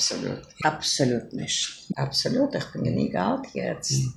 Absolut. Absolut nicht. Absolut. Ich bin ja nie alt jetzt. Hm.